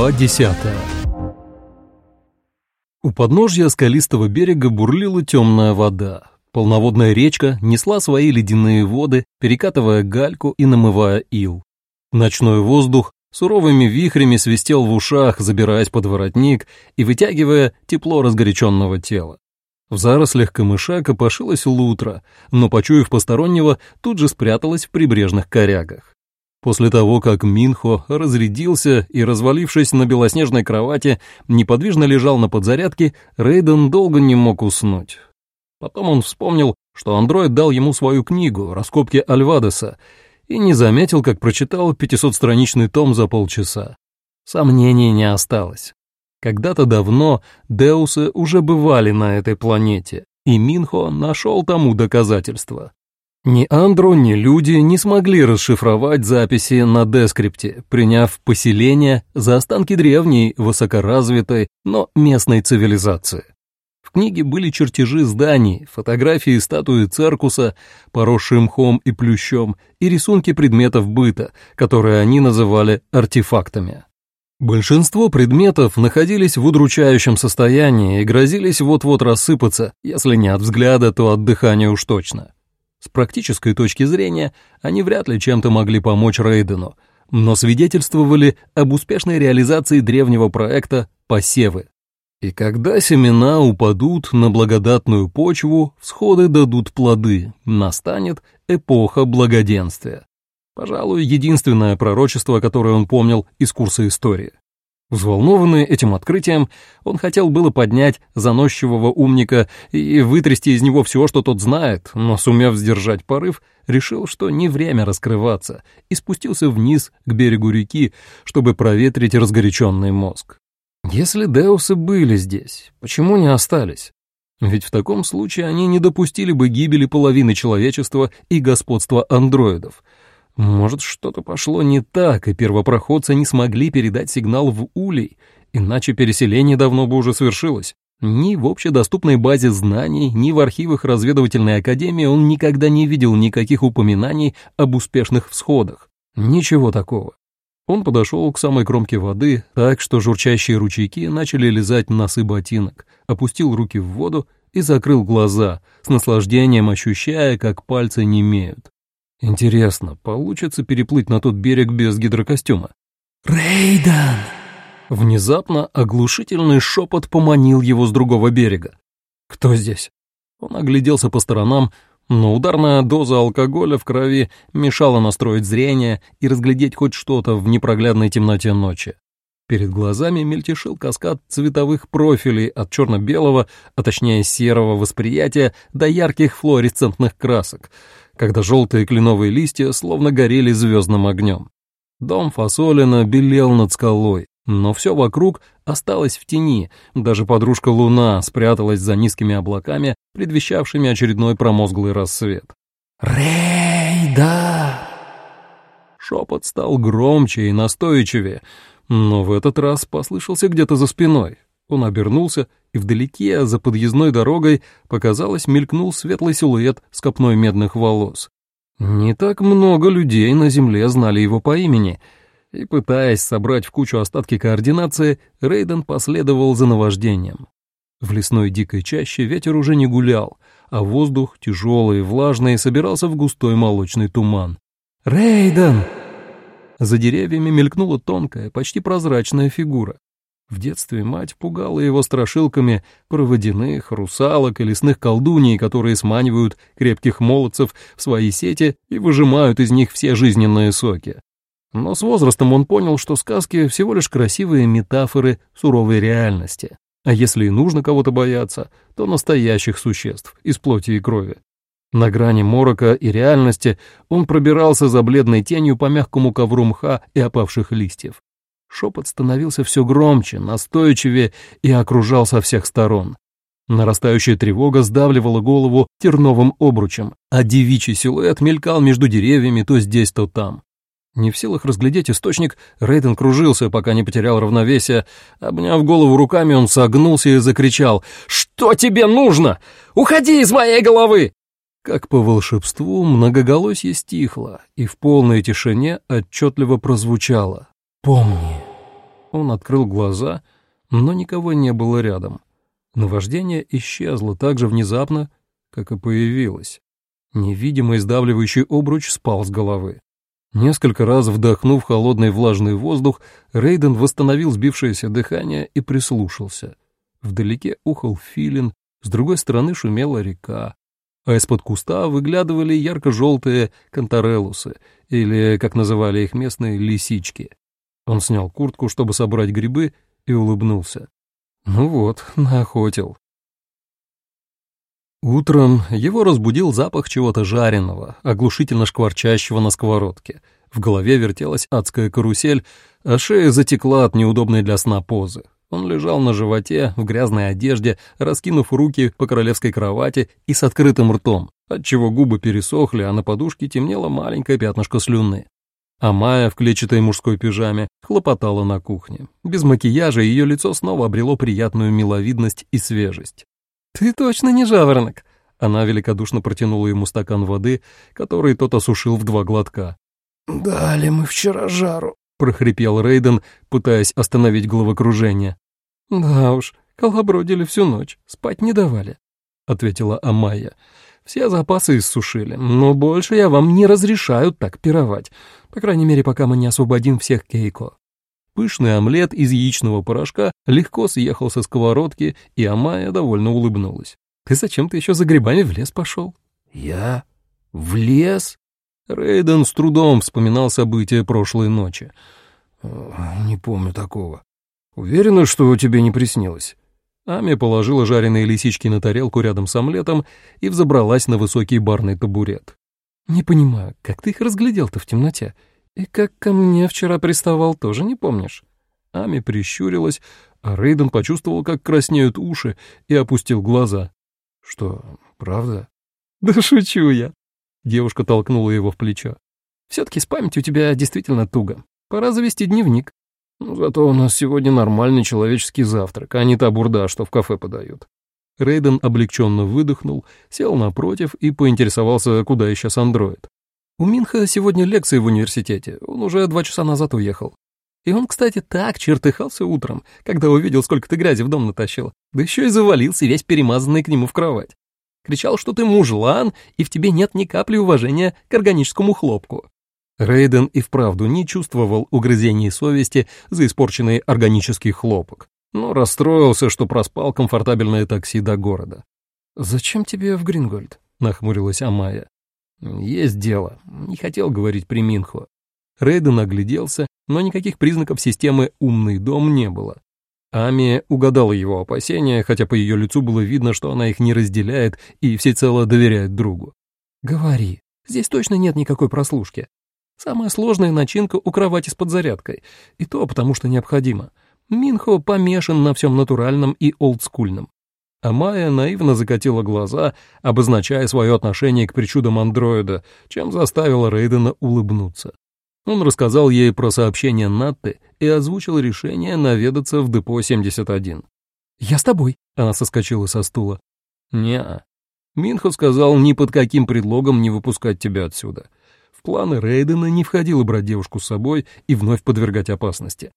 Глава десятая У подножья скалистого берега бурлила темная вода. Полноводная речка несла свои ледяные воды, перекатывая гальку и намывая ил. Ночной воздух суровыми вихрями свистел в ушах, забираясь под воротник и вытягивая тепло разгоряченного тела. В зарослях камыша копошилась лутра, но, почуяв постороннего, тут же спряталась в прибрежных корягах. После того, как Минхо разрядился и, развалившись на белоснежной кровати, неподвижно лежал на подзарядке, Рейден долго не мог уснуть. Потом он вспомнил, что андроид дал ему свою книгу «Раскопки Альвадеса» и не заметил, как прочитал 500-страничный том за полчаса. Сомнений не осталось. Когда-то давно Деусы уже бывали на этой планете, и Минхо нашел тому доказательства. Ни Андро, ни люди не смогли расшифровать записи на дескрипте, приняв поселение за останки древней, высокоразвитой, но местной цивилизации. В книге были чертежи зданий, фотографии статуи Церкуса, поросшие мхом и плющом, и рисунки предметов быта, которые они называли артефактами. Большинство предметов находились в удручающем состоянии и грозились вот-вот рассыпаться, если не от взгляда, то от дыхания уж точно. С практической точки зрения они вряд ли чем-то могли помочь Рейдену, но свидетельствовали об успешной реализации древнего проекта «Посевы». И когда семена упадут на благодатную почву, всходы дадут плоды, настанет эпоха благоденствия. Пожалуй, единственное пророчество, которое он помнил из курса истории. Взволнованный этим открытием, он хотел было поднять заносчивого умника и вытрясти из него все, что тот знает, но, сумев сдержать порыв, решил, что не время раскрываться, и спустился вниз к берегу реки, чтобы проветрить разгоряченный мозг. Если Деусы были здесь, почему не остались? Ведь в таком случае они не допустили бы гибели половины человечества и господства андроидов — может, что-то пошло не так, и первопроходцы не смогли передать сигнал в улей, иначе переселение давно бы уже свершилось. Ни в общедоступной базе знаний, ни в архивах разведывательной академии он никогда не видел никаких упоминаний об успешных всходах. Ничего такого. Он подошел к самой кромке воды, так что журчащие ручейки начали лизать носы ботинок, опустил руки в воду и закрыл глаза, с наслаждением ощущая, как пальцы немеют. Интересно, получится переплыть на тот берег без гидрокостюма? «Рейдан!» Внезапно оглушительный шепот поманил его с другого берега. «Кто здесь?» Он огляделся по сторонам, но ударная доза алкоголя в крови мешала настроить зрение и разглядеть хоть что-то в непроглядной темноте ночи. Перед глазами мельтешил каскад цветовых профилей от черно-белого, а точнее серого восприятия до ярких флуоресцентных красок — когда желтые кленовые листья словно горели звездным огнем. Дом Фасолина белел над скалой, но все вокруг осталось в тени, даже подружка Луна спряталась за низкими облаками, предвещавшими очередной промозглый рассвет. «Рейда!» Шепот стал громче и настойчивее, но в этот раз послышался где-то за спиной. Он обернулся, и вдалеке, за подъездной дорогой, показалось, мелькнул светлый силуэт с копной медных волос. Не так много людей на земле знали его по имени, и, пытаясь собрать в кучу остатки координации, Рейден последовал за наваждением. В лесной дикой чаще ветер уже не гулял, а воздух, тяжелый и влажный, собирался в густой молочный туман. «Рейден!» За деревьями мелькнула тонкая, почти прозрачная фигура. В детстве мать пугала его страшилками про водяных, русалок и лесных колдуней, которые сманивают крепких молодцев в свои сети и выжимают из них все жизненные соки. Но с возрастом он понял, что сказки всего лишь красивые метафоры суровой реальности. А если и нужно кого-то бояться, то настоящих существ из плоти и крови. На грани морока и реальности он пробирался за бледной тенью по мягкому ковру мха и опавших листьев. Шепот становился все громче, настойчивее и окружал со всех сторон. Нарастающая тревога сдавливала голову терновым обручем, а девичий силуэт мелькал между деревьями то здесь, то там. Не в силах разглядеть источник, Рейден кружился, пока не потерял равновесие. Обняв голову руками, он согнулся и закричал «Что тебе нужно? Уходи из моей головы!» Как по волшебству, многоголосье стихло, и в полной тишине отчетливо прозвучало Помни, Он открыл глаза, но никого не было рядом. Наваждение исчезло так же внезапно, как и появилось. Невидимый сдавливающий обруч спал с головы. Несколько раз вдохнув холодный влажный воздух, Рейден восстановил сбившееся дыхание и прислушался. Вдалеке ухал филин, с другой стороны шумела река, а из-под куста выглядывали ярко-желтые кантарелусы, или, как называли их местные, лисички. Он снял куртку, чтобы собрать грибы, и улыбнулся. Ну вот, наохотил. Утром его разбудил запах чего-то жареного, оглушительно шкварчащего на сковородке. В голове вертелась адская карусель, а шея затекла от неудобной для сна позы. Он лежал на животе, в грязной одежде, раскинув руки по королевской кровати и с открытым ртом, отчего губы пересохли, а на подушке темнело маленькое пятнышко слюны. А Майя в клетчатой мужской пижаме хлопотала на кухне. Без макияжа ее лицо снова обрело приятную миловидность и свежесть. «Ты точно не жаворонок!» Она великодушно протянула ему стакан воды, который тот осушил в два глотка. «Дали мы вчера жару», — прохрипел Рейден, пытаясь остановить головокружение. «Да уж, колобродили всю ночь, спать не давали», — ответила Амайя. «Все запасы иссушили, но больше я вам не разрешаю так пировать, по крайней мере, пока мы не освободим всех Кейко». Пышный омлет из яичного порошка легко съехал со сковородки, и Амайя довольно улыбнулась. «Ты зачем-то еще за грибами в лес пошел?» «Я? В лес?» Рейден с трудом вспоминал события прошлой ночи. «Не помню такого. Уверена, что тебе не приснилось?» Ами положила жареные лисички на тарелку рядом с омлетом и взобралась на высокий барный табурет. «Не понимаю, как ты их разглядел-то в темноте? И как ко мне вчера приставал, тоже не помнишь?» Ами прищурилась, а Рейден почувствовал, как краснеют уши, и опустил глаза. «Что, правда?» «Да шучу я!» Девушка толкнула его в плечо. «Все-таки с памятью у тебя действительно туго. Пора завести дневник». Ну, зато у нас сегодня нормальный человеческий завтрак, а не та бурда, что в кафе подают. Рейден облегченно выдохнул, сел напротив и поинтересовался, куда исчез андроид. У Минха сегодня лекции в университете, он уже два часа назад уехал. И он, кстати, так чертыхался утром, когда увидел, сколько ты грязи в дом натащил, да еще и завалился весь перемазанный к нему в кровать. Кричал, что ты мужлан, и в тебе нет ни капли уважения к органическому хлопку. Рейден и вправду не чувствовал угрызений совести за испорченный органический хлопок, но расстроился, что проспал комфортабельное такси до города. «Зачем тебе в Грингольд?» — нахмурилась Амая. «Есть дело. Не хотел говорить при Минхо». Рейден огляделся, но никаких признаков системы «умный дом» не было. Ами угадала его опасения, хотя по ее лицу было видно, что она их не разделяет и всецело доверяет другу. «Говори. Здесь точно нет никакой прослушки. Самая сложная начинка у кровати с подзарядкой, и то потому что необходимо. Минхо помешан на всем натуральном и олдскульном. А Майя наивно закатила глаза, обозначая свое отношение к причудам андроида, чем заставила Рейдена улыбнуться. Он рассказал ей про сообщение Натты и озвучил решение наведаться в депо 71. «Я с тобой», — она соскочила со стула. «Не-а». Минхо сказал ни под каким предлогом не выпускать тебя отсюда. В планы Рейдена не входило брать девушку с собой и вновь подвергать опасности.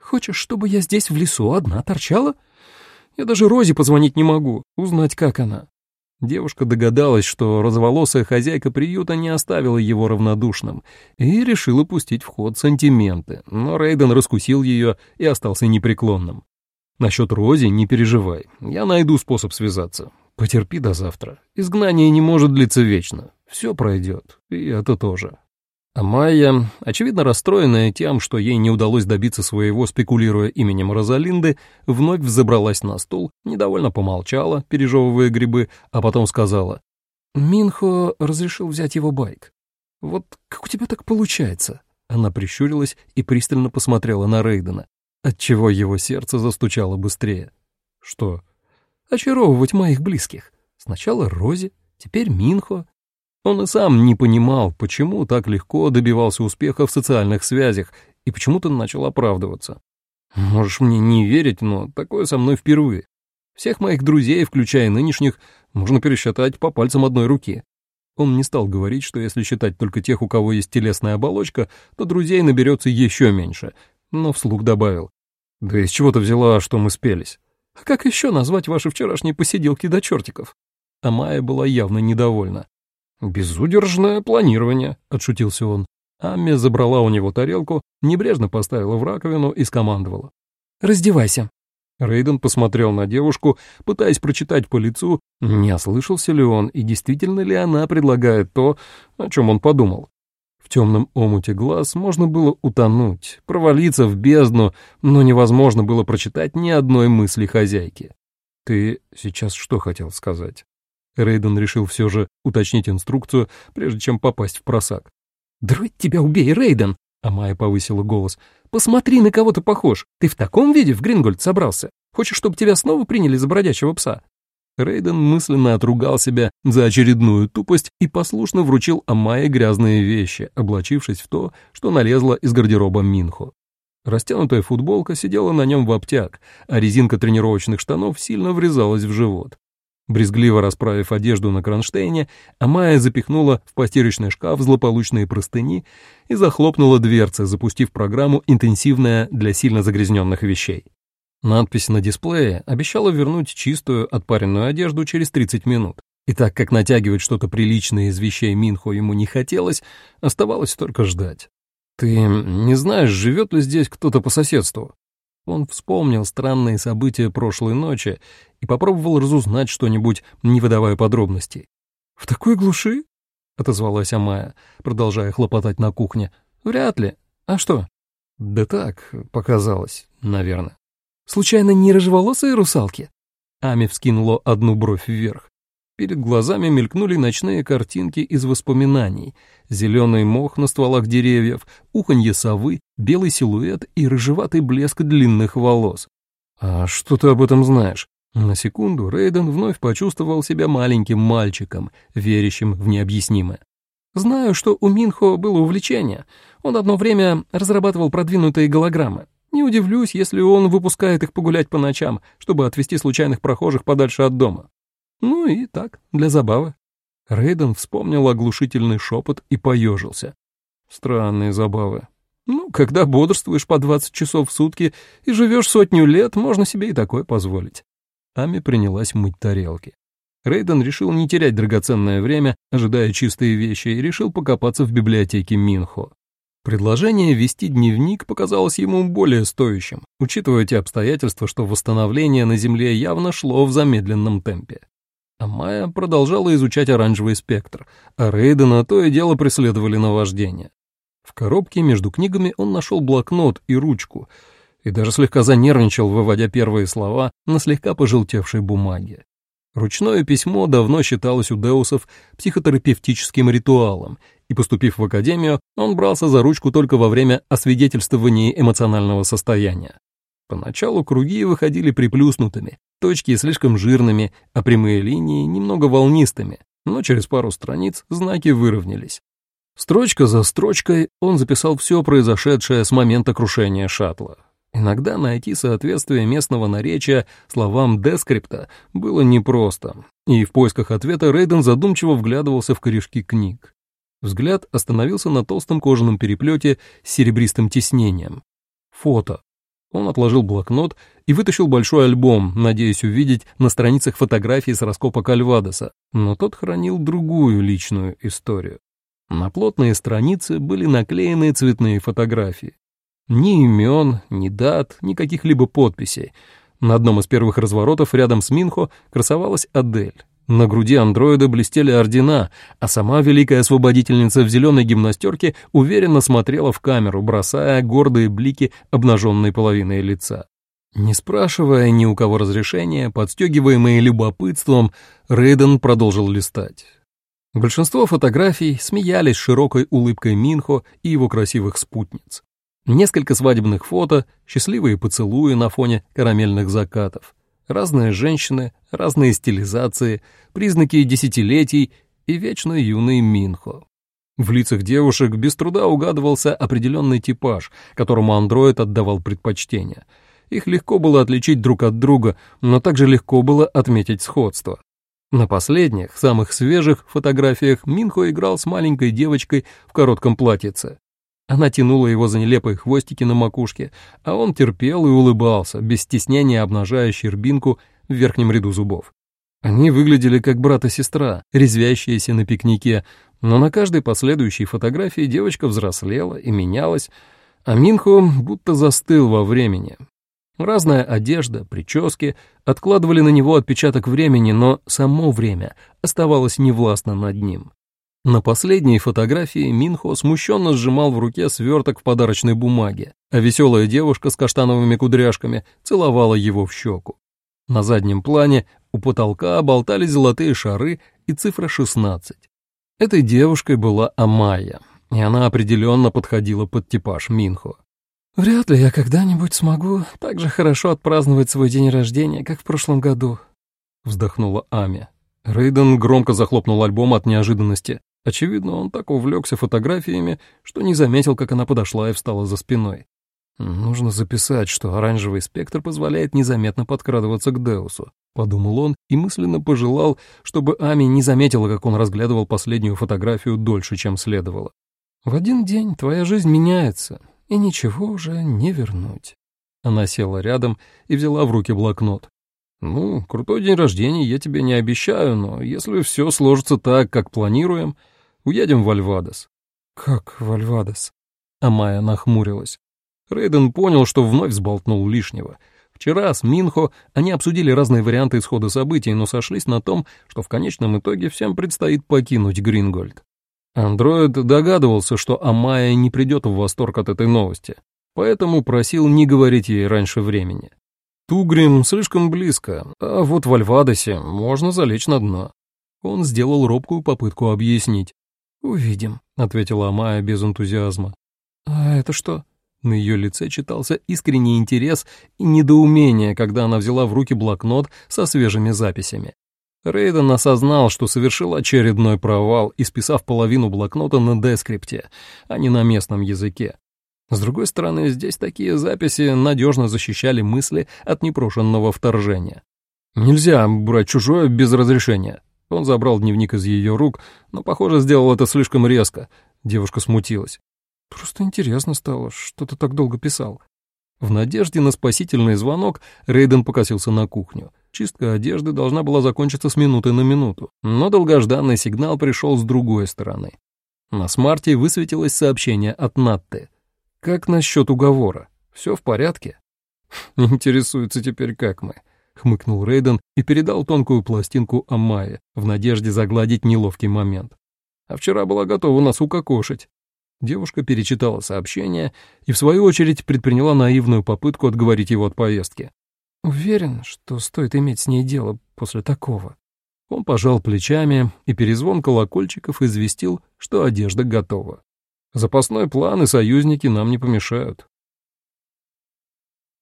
«Хочешь, чтобы я здесь в лесу одна торчала? Я даже Розе позвонить не могу, узнать, как она». Девушка догадалась, что разволосая хозяйка приюта не оставила его равнодушным и решила пустить в ход сантименты, но Рейден раскусил ее и остался непреклонным. «Насчет Рози не переживай, я найду способ связаться. Потерпи до завтра. Изгнание не может длиться вечно. Все пройдет. И это тоже. А Майя, очевидно расстроенная тем, что ей не удалось добиться своего, спекулируя именем Розалинды, вновь взобралась на стул, недовольно помолчала, пережевывая грибы, а потом сказала. «Минхо разрешил взять его байк. Вот как у тебя так получается?» Она прищурилась и пристально посмотрела на Рейдена, отчего его сердце застучало быстрее. «Что?» очаровывать моих близких. Сначала Рози, теперь Минхо. Он и сам не понимал, почему так легко добивался успеха в социальных связях и почему-то начал оправдываться. Можешь мне не верить, но такое со мной впервые. Всех моих друзей, включая нынешних, можно пересчитать по пальцам одной руки. Он не стал говорить, что если считать только тех, у кого есть телесная оболочка, то друзей наберется еще меньше, но вслух добавил. Да из чего ты взяла, что мы спелись? А как еще назвать ваши вчерашние посиделки до чертиков? А Майя была явно недовольна. «Безудержное планирование», — отшутился он. Амми забрала у него тарелку, небрежно поставила в раковину и скомандовала. «Раздевайся». Рейден посмотрел на девушку, пытаясь прочитать по лицу, не ослышался ли он и действительно ли она предлагает то, о чем он подумал. В темном омуте глаз можно было утонуть, провалиться в бездну, но невозможно было прочитать ни одной мысли хозяйки. «Ты сейчас что хотел сказать?» Рейден решил все же уточнить инструкцию, прежде чем попасть в просак. «Дроть тебя убей, Рейден!» А Майя повысила голос. «Посмотри, на кого ты похож! Ты в таком виде в Грингольд собрался? Хочешь, чтобы тебя снова приняли за бродячего пса?» Рейден мысленно отругал себя за очередную тупость и послушно вручил Амайе грязные вещи, облачившись в то, что налезло из гардероба Минхо. Растянутая футболка сидела на нем в обтяг, а резинка тренировочных штанов сильно врезалась в живот. Брезгливо расправив одежду на кронштейне, Амая запихнула в постирочный шкаф злополучные простыни и захлопнула дверцы, запустив программу «Интенсивная для сильно загрязненных вещей». Надпись на дисплее обещала вернуть чистую отпаренную одежду через 30 минут. И так как натягивать что-то приличное из вещей Минхо ему не хотелось, оставалось только ждать. «Ты не знаешь, живет ли здесь кто-то по соседству?» Он вспомнил странные события прошлой ночи и попробовал разузнать что-нибудь, не выдавая подробностей. «В такой глуши?» — отозвалась Амая, продолжая хлопотать на кухне. «Вряд ли. А что?» «Да так, показалось, наверное». Случайно не рыжеволосые русалки?» Ами вскинула одну бровь вверх. Перед глазами мелькнули ночные картинки из воспоминаний. Зеленый мох на стволах деревьев, уханье совы, белый силуэт и рыжеватый блеск длинных волос. «А что ты об этом знаешь?» На секунду Рейден вновь почувствовал себя маленьким мальчиком, верящим в необъяснимое. «Знаю, что у Минхо было увлечение. Он одно время разрабатывал продвинутые голограммы. Не удивлюсь, если он выпускает их погулять по ночам, чтобы отвести случайных прохожих подальше от дома. Ну и так, для забавы. Рейден вспомнил оглушительный шепот и поежился. Странные забавы. Ну, когда бодрствуешь по 20 часов в сутки и живешь сотню лет, можно себе и такое позволить. Ами принялась мыть тарелки. Рейден решил не терять драгоценное время, ожидая чистые вещи, и решил покопаться в библиотеке Минхо. Предложение вести дневник показалось ему более стоящим, учитывая те обстоятельства, что восстановление на Земле явно шло в замедленном темпе. А Майя продолжала изучать оранжевый спектр, а Рейдена то и дело преследовали наваждения. В коробке между книгами он нашел блокнот и ручку, и даже слегка занервничал, выводя первые слова на слегка пожелтевшей бумаге. Ручное письмо давно считалось у Деусов психотерапевтическим ритуалом и, поступив в академию, он брался за ручку только во время освидетельствования эмоционального состояния. Поначалу круги выходили приплюснутыми, точки слишком жирными, а прямые линии немного волнистыми, но через пару страниц знаки выровнялись. Строчка за строчкой он записал все произошедшее с момента крушения шаттла. Иногда найти соответствие местного наречия словам дескрипта было непросто, и в поисках ответа Рейден задумчиво вглядывался в корешки книг. Взгляд остановился на толстом кожаном переплете с серебристым тиснением. Фото. Он отложил блокнот и вытащил большой альбом, надеясь увидеть на страницах фотографии с раскопа Кальвадоса, но тот хранил другую личную историю. На плотные страницы были наклеены цветные фотографии. Ни имен, ни дат, ни каких-либо подписей. На одном из первых разворотов рядом с Минхо красовалась Адель. На груди андроида блестели ордена, а сама великая освободительница в зеленой гимнастерке уверенно смотрела в камеру, бросая гордые блики обнаженной половины лица. Не спрашивая ни у кого разрешения, подстегиваемые любопытством, Рейден продолжил листать. Большинство фотографий смеялись широкой улыбкой Минхо и его красивых спутниц. Несколько свадебных фото, счастливые поцелуи на фоне карамельных закатов. Разные женщины, разные стилизации, признаки десятилетий и вечно юный Минхо. В лицах девушек без труда угадывался определенный типаж, которому андроид отдавал предпочтение. Их легко было отличить друг от друга, но также легко было отметить сходство. На последних, самых свежих фотографиях Минхо играл с маленькой девочкой в коротком платьице. Она тянула его за нелепые хвостики на макушке, а он терпел и улыбался, без стеснения обнажая щербинку в верхнем ряду зубов. Они выглядели как брат и сестра, резвящиеся на пикнике, но на каждой последующей фотографии девочка взрослела и менялась, а Минхо будто застыл во времени. Разная одежда, прически откладывали на него отпечаток времени, но само время оставалось невластно над ним. На последней фотографии Минхо смущенно сжимал в руке сверток в подарочной бумаге, а веселая девушка с каштановыми кудряшками целовала его в щеку. На заднем плане у потолка болтались золотые шары и цифра 16. Этой девушкой была Амайя, и она определенно подходила под типаж Минхо. «Вряд ли я когда-нибудь смогу так же хорошо отпраздновать свой день рождения, как в прошлом году», — вздохнула Ами. Рейден громко захлопнул альбом от неожиданности. Очевидно, он так увлекся фотографиями, что не заметил, как она подошла и встала за спиной. «Нужно записать, что оранжевый спектр позволяет незаметно подкрадываться к Деусу», — подумал он и мысленно пожелал, чтобы Ами не заметила, как он разглядывал последнюю фотографию дольше, чем следовало. «В один день твоя жизнь меняется, и ничего уже не вернуть». Она села рядом и взяла в руки блокнот. «Ну, крутой день рождения я тебе не обещаю, но если все сложится так, как планируем, Уедем в Альвадос». «Как в Альвадос?» Амая нахмурилась. Рейден понял, что вновь сболтнул лишнего. Вчера с Минхо они обсудили разные варианты исхода событий, но сошлись на том, что в конечном итоге всем предстоит покинуть Грингольд. Андроид догадывался, что Амая не придет в восторг от этой новости, поэтому просил не говорить ей раньше времени. Тугрим слишком близко, а вот в Альвадосе можно залечь на дно. Он сделал робкую попытку объяснить. «Увидим», — ответила Амая без энтузиазма. «А это что?» На ее лице читался искренний интерес и недоумение, когда она взяла в руки блокнот со свежими записями. Рейден осознал, что совершил очередной провал, исписав половину блокнота на дескрипте, а не на местном языке. С другой стороны, здесь такие записи надежно защищали мысли от непрошенного вторжения. Нельзя брать чужое без разрешения. Он забрал дневник из ее рук, но, похоже, сделал это слишком резко. Девушка смутилась. «Просто интересно стало, что ты так долго писал». В надежде на спасительный звонок Рейден покосился на кухню. Чистка одежды должна была закончиться с минуты на минуту, но долгожданный сигнал пришел с другой стороны. На смарте высветилось сообщение от Натты. «Как насчет уговора? Все в порядке?» Интересуется теперь, как мы. — хмыкнул Рейден и передал тонкую пластинку Амайе в надежде загладить неловкий момент. «А вчера была готова нас укокошить». Девушка перечитала сообщение и, в свою очередь, предприняла наивную попытку отговорить его от поездки. «Уверен, что стоит иметь с ней дело после такого». Он пожал плечами, и перезвон колокольчиков известил, что одежда готова. «Запасной план и союзники нам не помешают»,